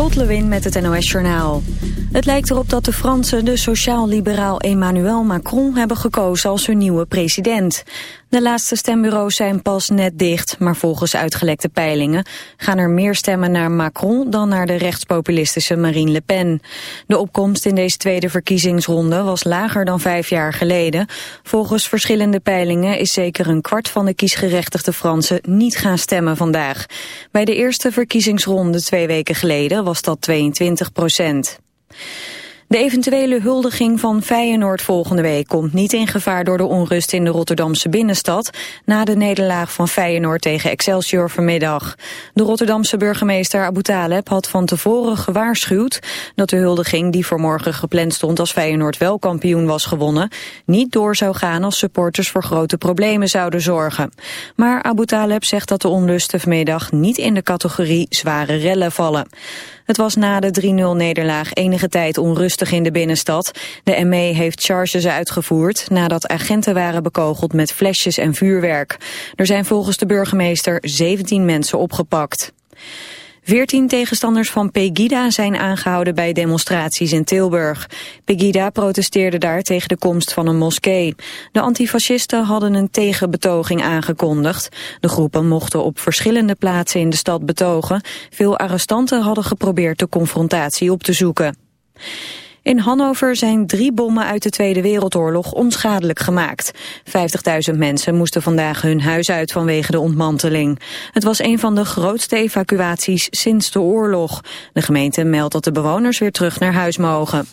Lot Lewin met het NOS Journaal. Het lijkt erop dat de Fransen de sociaal-liberaal Emmanuel Macron hebben gekozen als hun nieuwe president. De laatste stembureaus zijn pas net dicht, maar volgens uitgelekte peilingen gaan er meer stemmen naar Macron dan naar de rechtspopulistische Marine Le Pen. De opkomst in deze tweede verkiezingsronde was lager dan vijf jaar geleden. Volgens verschillende peilingen is zeker een kwart van de kiesgerechtigde Fransen niet gaan stemmen vandaag. Bij de eerste verkiezingsronde twee weken geleden was dat 22 procent. De eventuele huldiging van Feyenoord volgende week komt niet in gevaar door de onrust in de Rotterdamse binnenstad na de nederlaag van Feyenoord tegen Excelsior vanmiddag. De Rotterdamse burgemeester Abu Taleb had van tevoren gewaarschuwd dat de huldiging die voor morgen gepland stond als Feyenoord wel kampioen was gewonnen, niet door zou gaan als supporters voor grote problemen zouden zorgen. Maar Abu Taleb zegt dat de onlusten vanmiddag niet in de categorie zware rellen vallen. Het was na de 3-0-nederlaag enige tijd onrustig in de binnenstad. De ME heeft charges uitgevoerd nadat agenten waren bekogeld met flesjes en vuurwerk. Er zijn volgens de burgemeester 17 mensen opgepakt. Veertien tegenstanders van Pegida zijn aangehouden bij demonstraties in Tilburg. Pegida protesteerde daar tegen de komst van een moskee. De antifascisten hadden een tegenbetoging aangekondigd. De groepen mochten op verschillende plaatsen in de stad betogen. Veel arrestanten hadden geprobeerd de confrontatie op te zoeken. In Hannover zijn drie bommen uit de Tweede Wereldoorlog onschadelijk gemaakt. 50.000 mensen moesten vandaag hun huis uit vanwege de ontmanteling. Het was een van de grootste evacuaties sinds de oorlog. De gemeente meldt dat de bewoners weer terug naar huis mogen.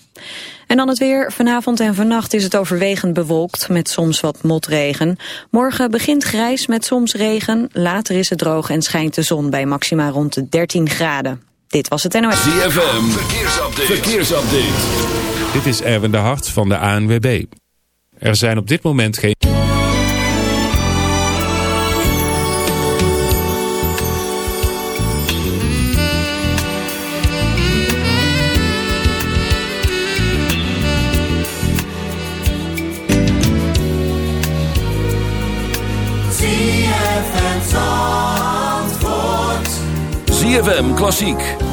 En dan het weer. Vanavond en vannacht is het overwegend bewolkt met soms wat motregen. Morgen begint grijs met soms regen. Later is het droog en schijnt de zon bij maxima rond de 13 graden. Dit was het NOS. ZFM, verkeersupdate. verkeersupdate. Dit is Erwin de Hart van de ANWB. Er zijn op dit moment geen... ZFM Klassiek.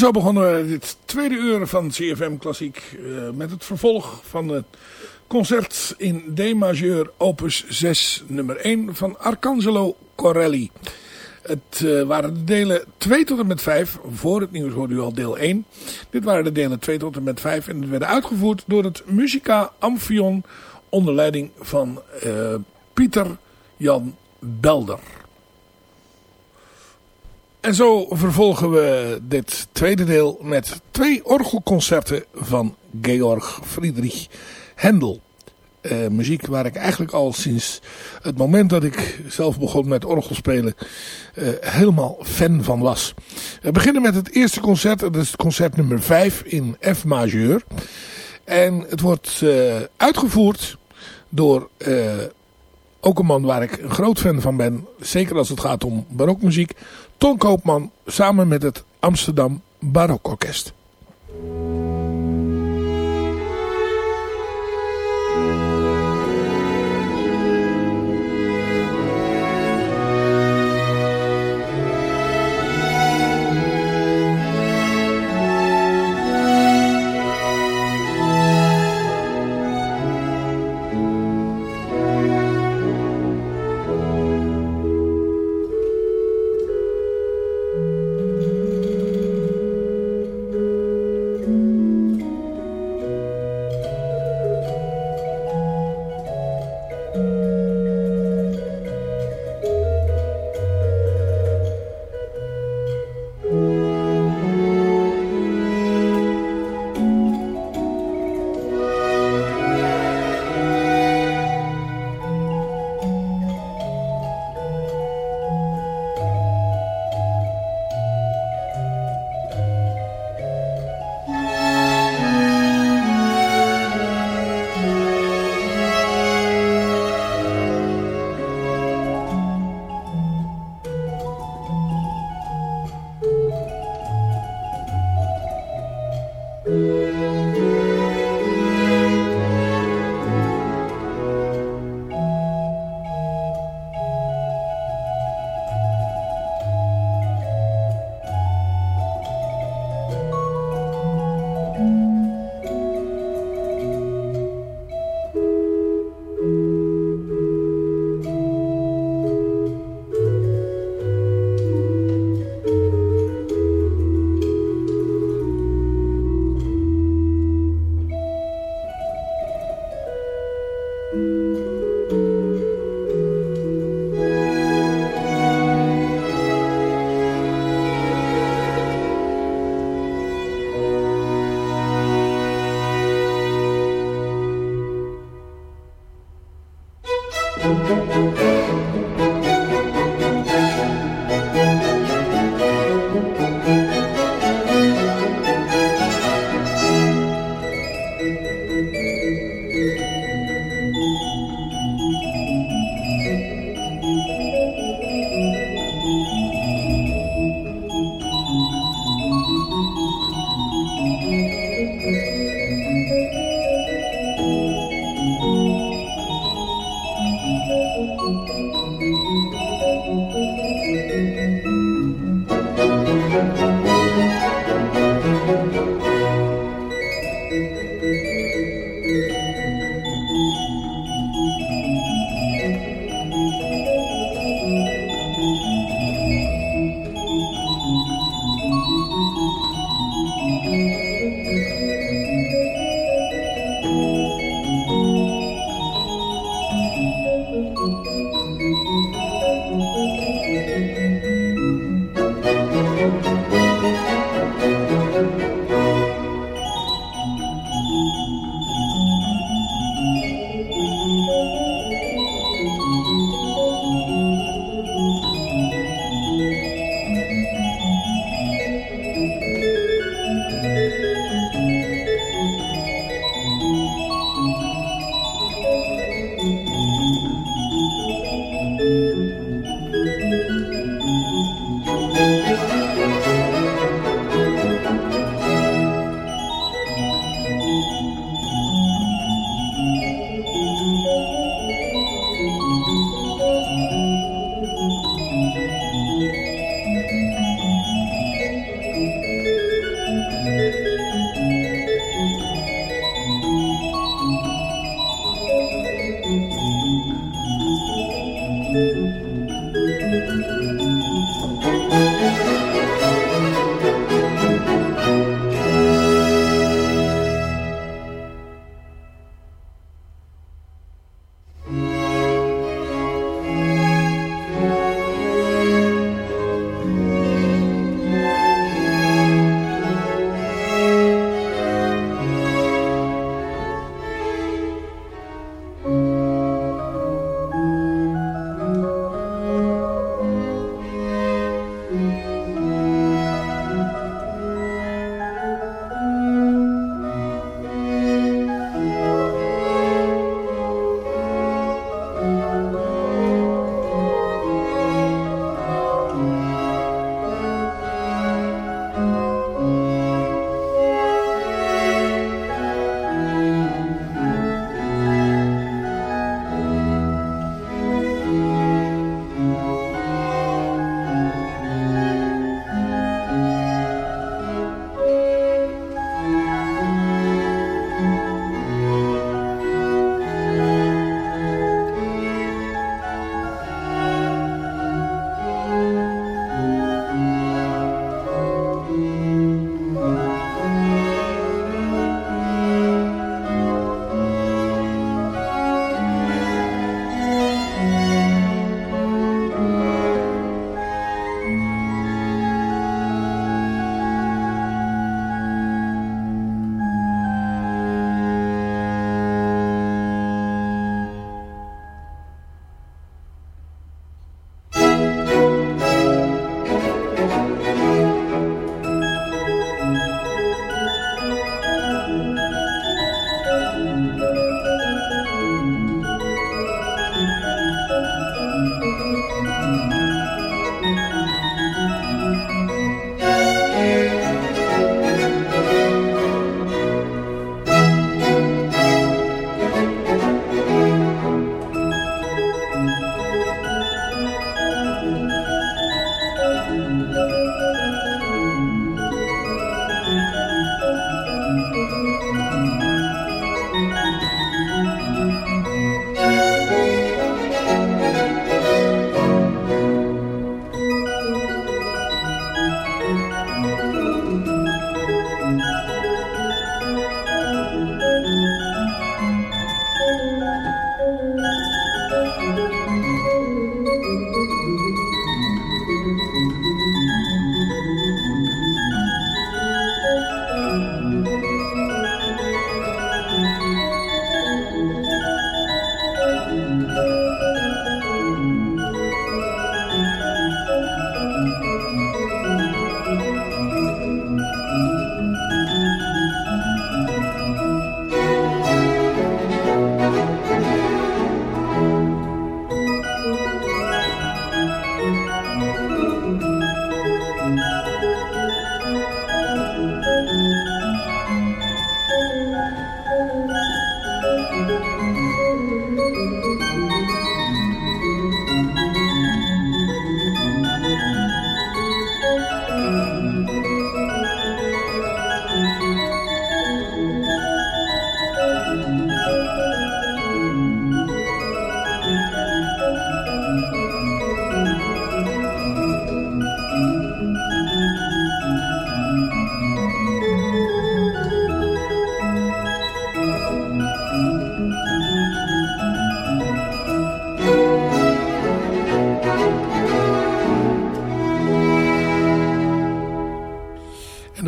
Zo begonnen we dit tweede uur van CFM Klassiek uh, met het vervolg van het concert in D majeur opus 6 nummer 1 van Arcangelo Corelli. Het uh, waren de delen 2 tot en met 5. Voor het nieuws hoorde u al deel 1. Dit waren de delen 2 tot en met 5 en het werden uitgevoerd door het Musica Amphion onder leiding van Pieter Jan Belder. En zo vervolgen we dit tweede deel met twee orgelconcerten van Georg Friedrich Händel. Uh, muziek waar ik eigenlijk al sinds het moment dat ik zelf begon met orgelspelen uh, helemaal fan van was. We beginnen met het eerste concert, dat is concert nummer 5 in F majeur. En het wordt uh, uitgevoerd door ook een man waar ik een groot fan van ben, zeker als het gaat om barokmuziek, Ton Koopman samen met het Amsterdam Barokorkest.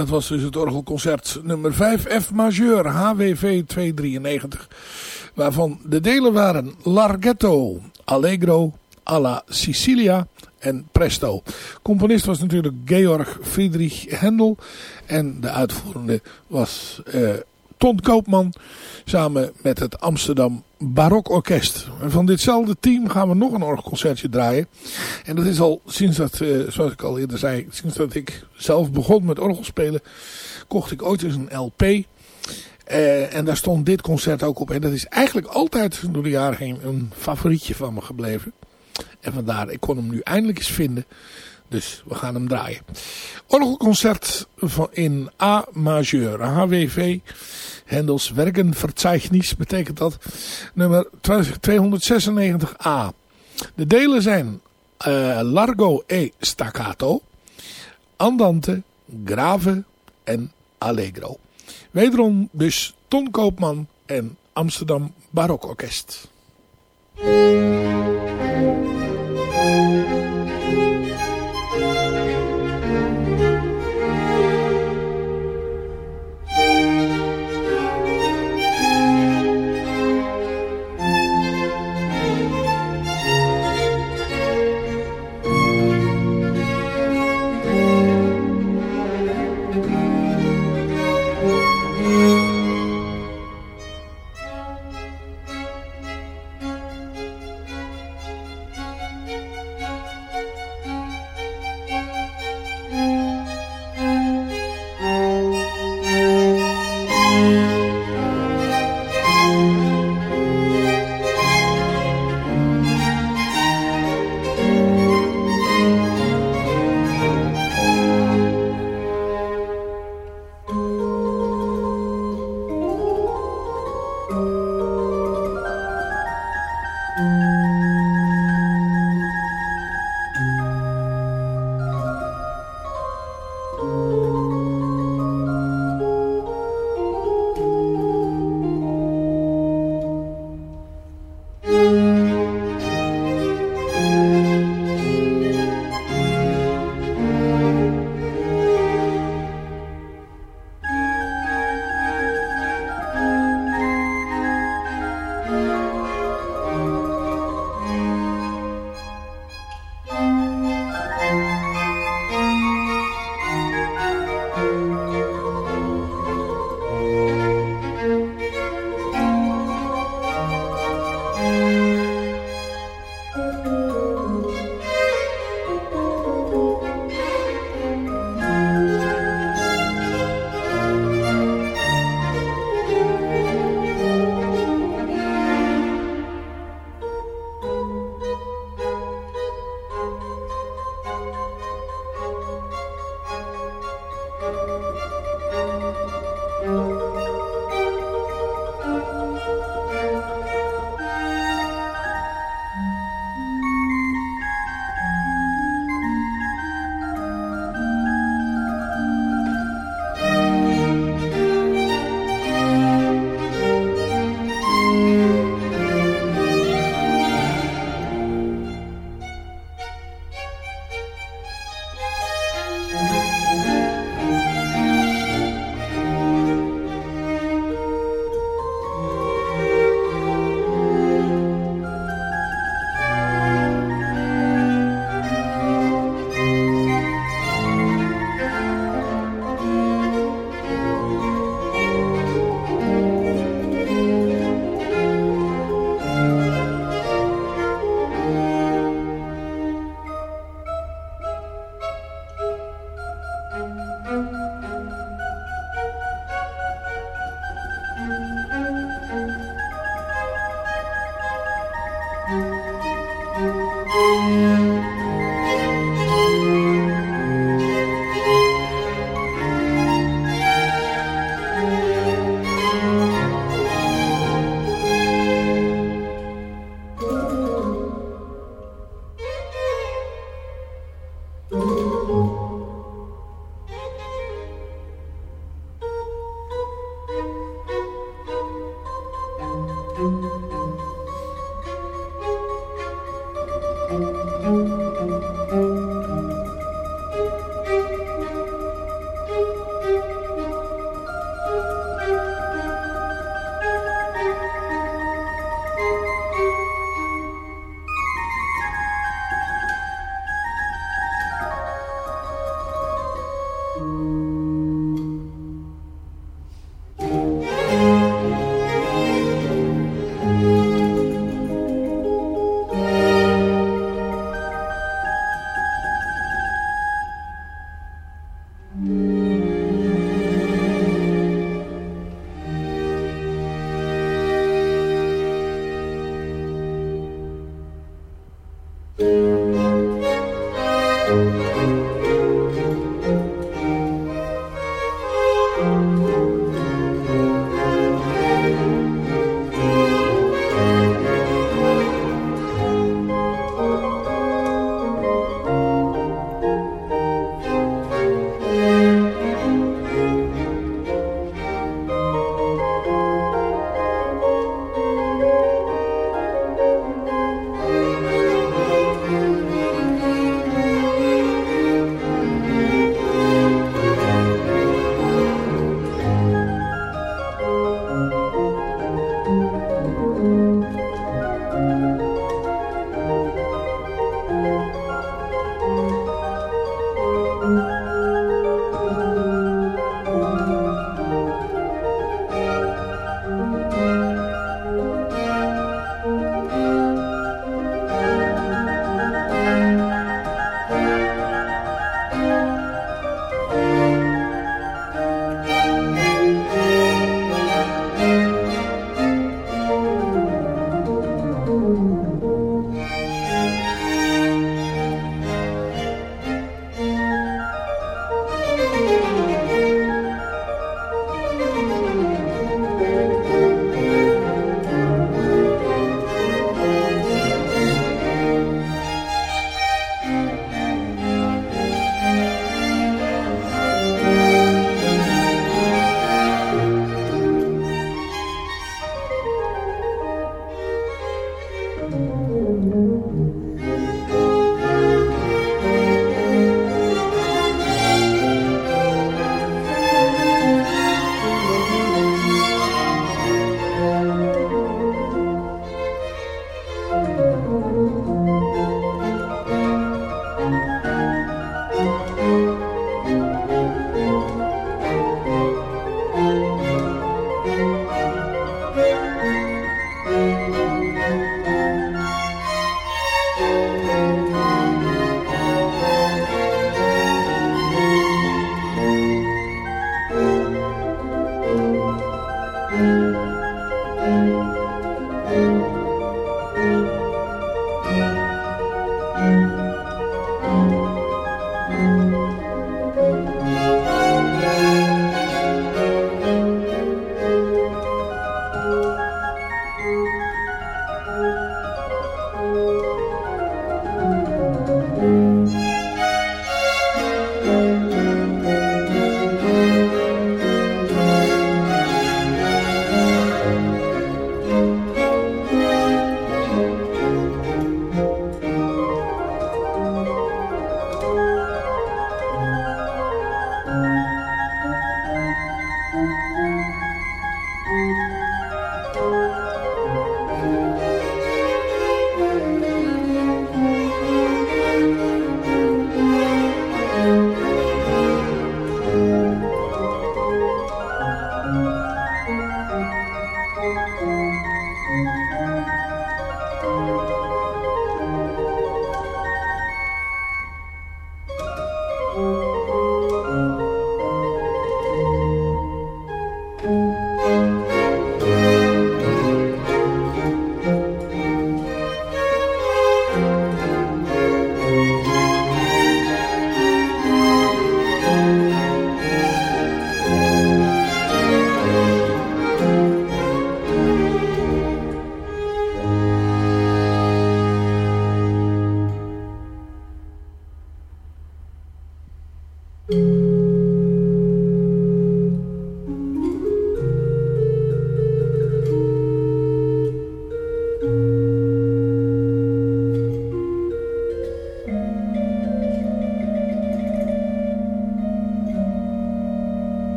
Dat was dus het orgelconcert nummer 5 F majeur HWV 293. Waarvan de delen waren Larghetto, Allegro, alla Sicilia en Presto. Componist was natuurlijk Georg Friedrich Händel. En de uitvoerende was uh, Ton Koopman. Samen met het Amsterdam Barokorkest. En van ditzelfde team gaan we nog een orgelconcertje draaien. En dat is al sinds dat, uh, zoals ik al eerder zei, sinds dat ik zelf begon met orgelspelen, kocht ik ooit eens een LP. Uh, en daar stond dit concert ook op. En dat is eigenlijk altijd door de jaren heen een favorietje van me gebleven. En vandaar, ik kon hem nu eindelijk eens vinden. Dus we gaan hem draaien. Orgelconcert in A majeur. HWV. Hendels Werkenverzeichnis betekent dat. Nummer 296a. De delen zijn uh, Largo e Staccato. Andante, Grave en Allegro. Wederom dus Ton Koopman en Amsterdam Barokorkest.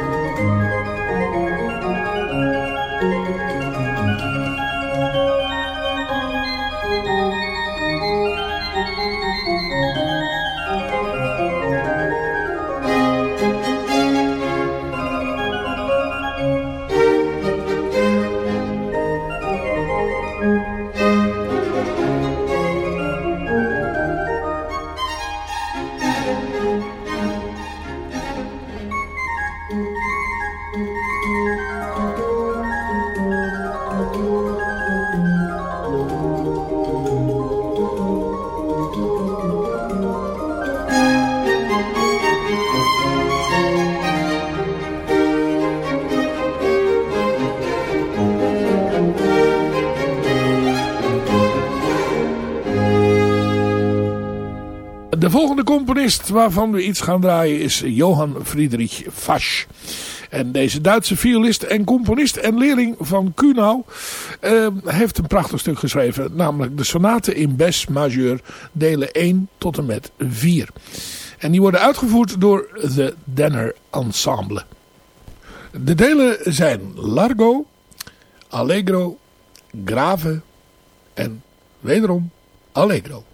Música De volgende componist waarvan we iets gaan draaien is Johann Friedrich Fasch. En deze Duitse violist en componist en leerling van Kuhnau uh, heeft een prachtig stuk geschreven. Namelijk de sonate in Bes majeur delen 1 tot en met 4. En die worden uitgevoerd door de Denner Ensemble. De delen zijn Largo, Allegro, Grave en wederom Allegro.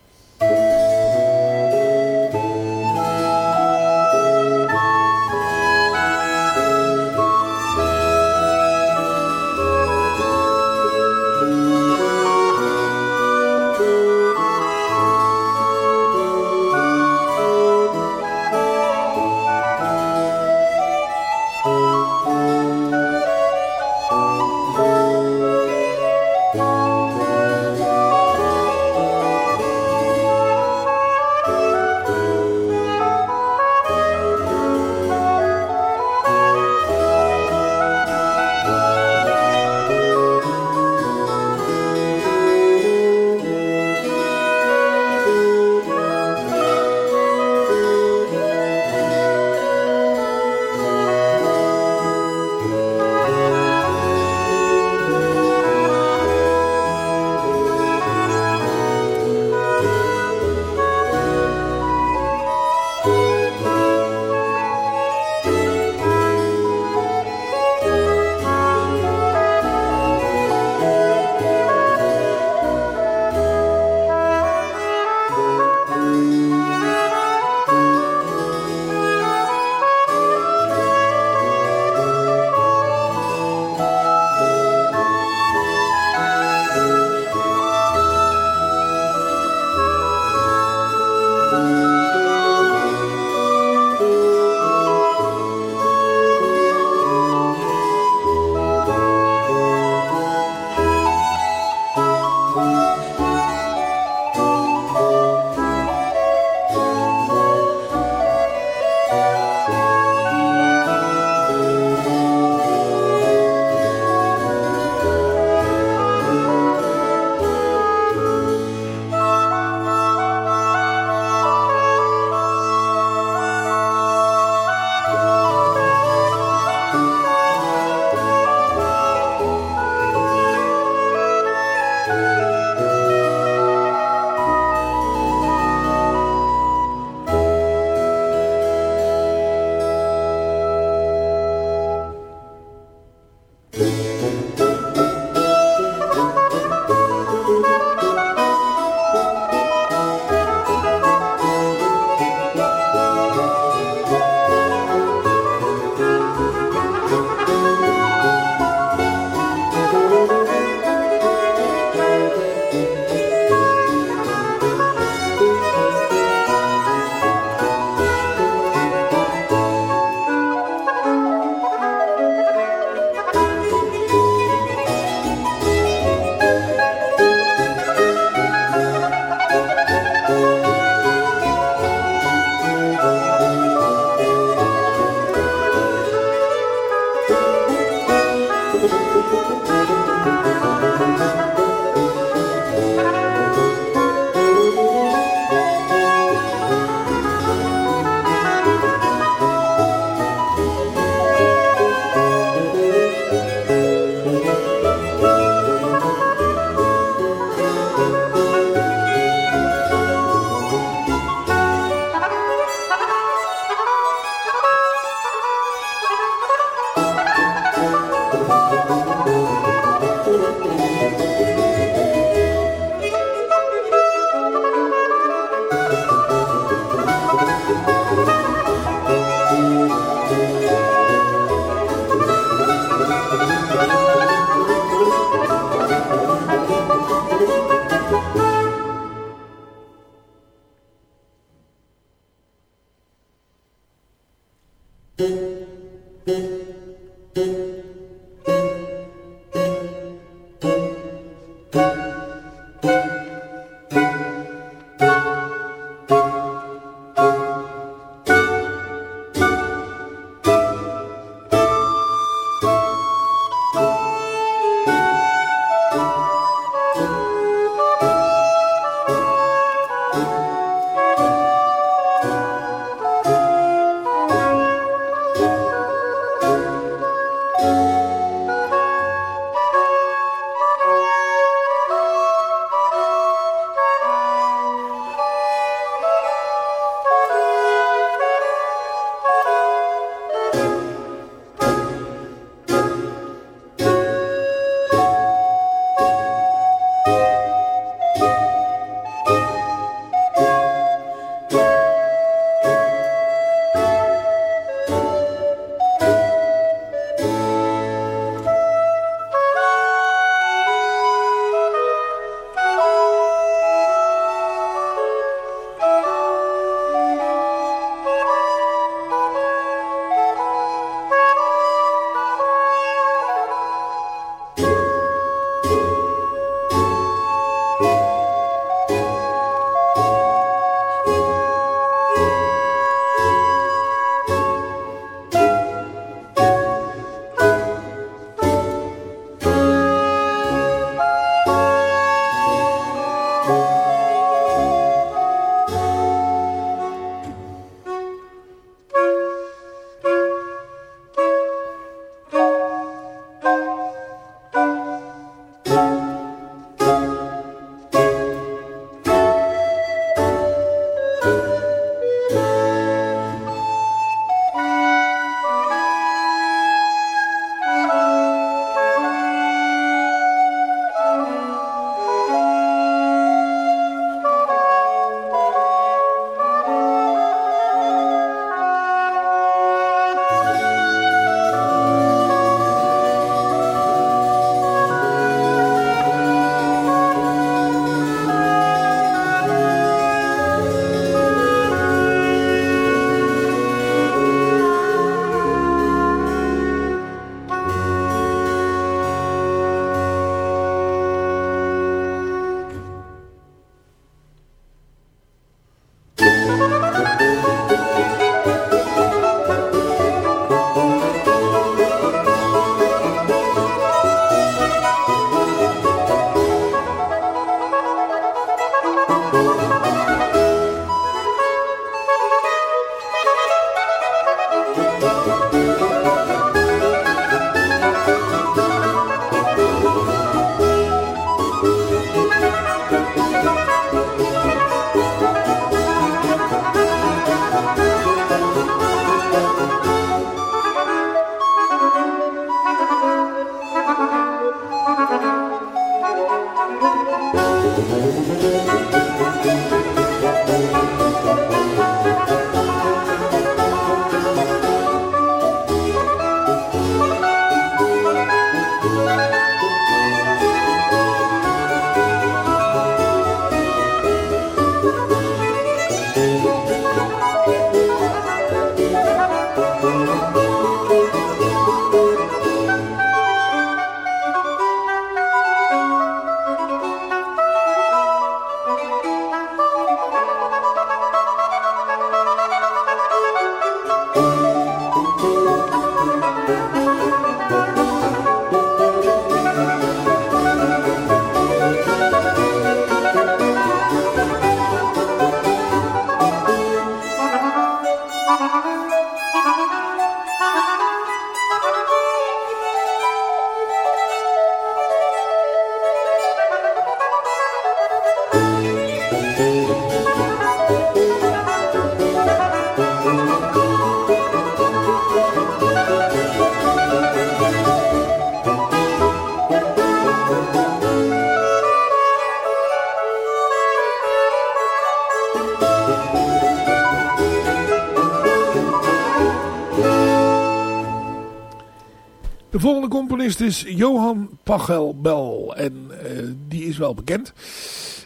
Componist is Johan Pachelbel. En uh, die is wel bekend.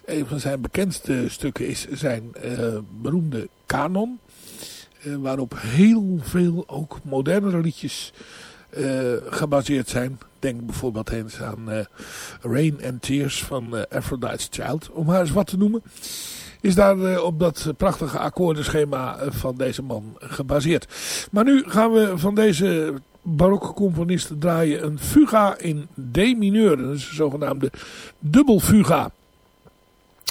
Een van zijn bekendste stukken is zijn uh, beroemde kanon. Uh, waarop heel veel ook modernere liedjes gebaseerd zijn. Denk bijvoorbeeld eens aan Rain and Tears van Aphrodite's Child. Om haar eens wat te noemen is daar op dat prachtige akkoordenschema van deze man gebaseerd. Maar nu gaan we van deze barokke componisten draaien een fuga in D mineur. Een zogenaamde dubbelfuga.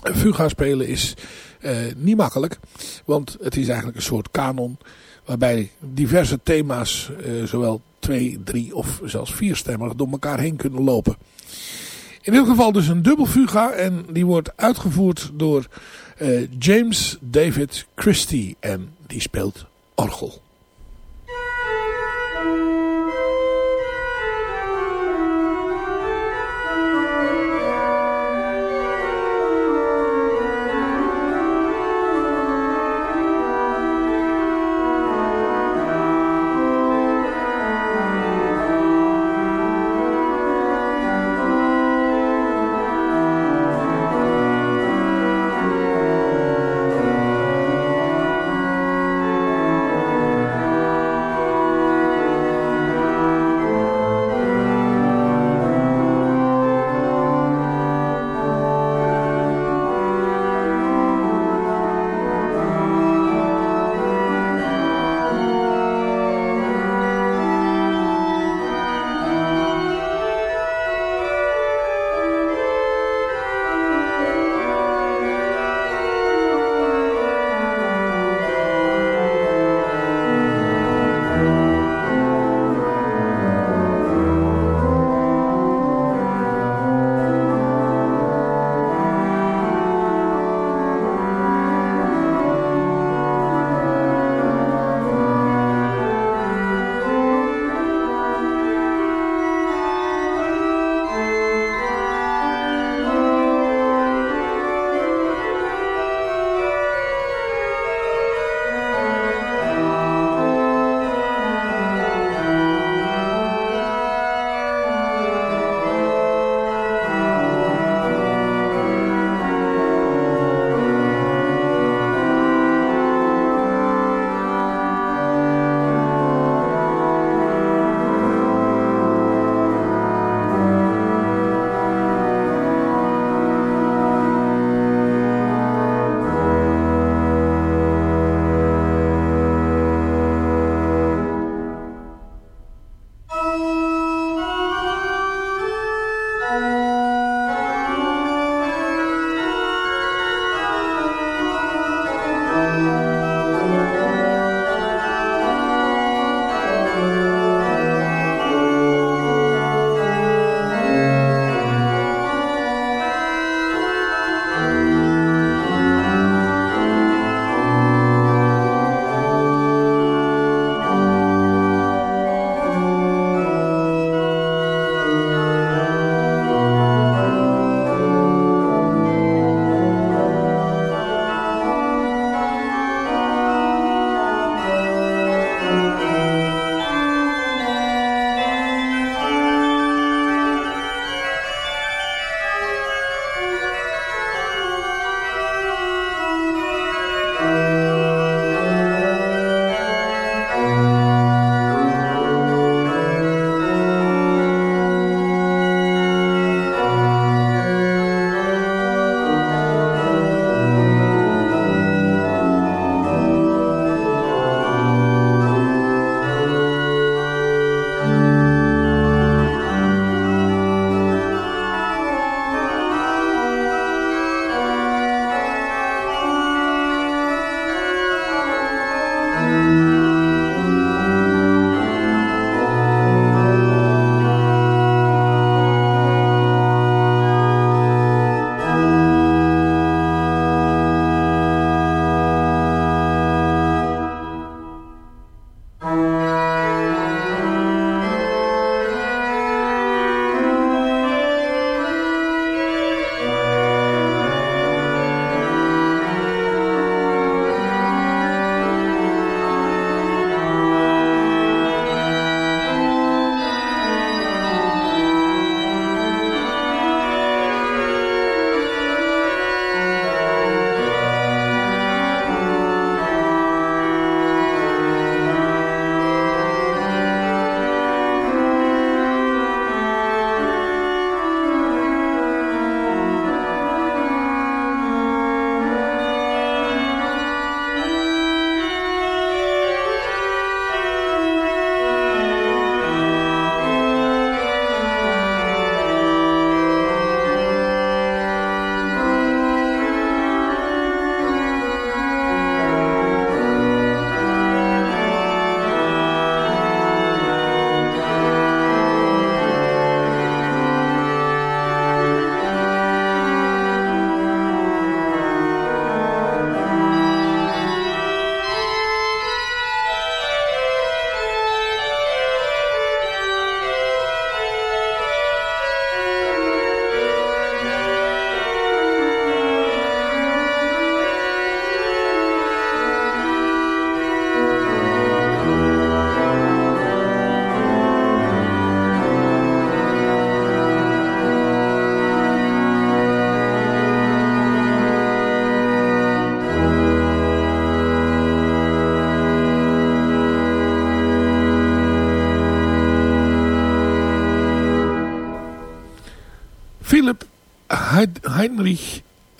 Fuga spelen is uh, niet makkelijk, want het is eigenlijk een soort kanon waarbij diverse thema's, uh, zowel twee, drie of zelfs vierstemmig, door elkaar heen kunnen lopen. In dit geval dus een dubbelfuga en die wordt uitgevoerd door uh, James David Christie en die speelt orgel.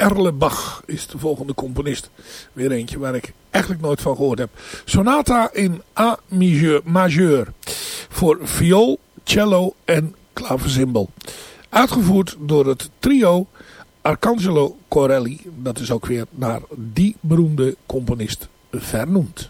Erlebach is de volgende componist. Weer eentje waar ik eigenlijk nooit van gehoord heb. Sonata in A majeur. Voor viool, cello en klaversymbol. Uitgevoerd door het trio Arcangelo Corelli. Dat is ook weer naar die beroemde componist vernoemd.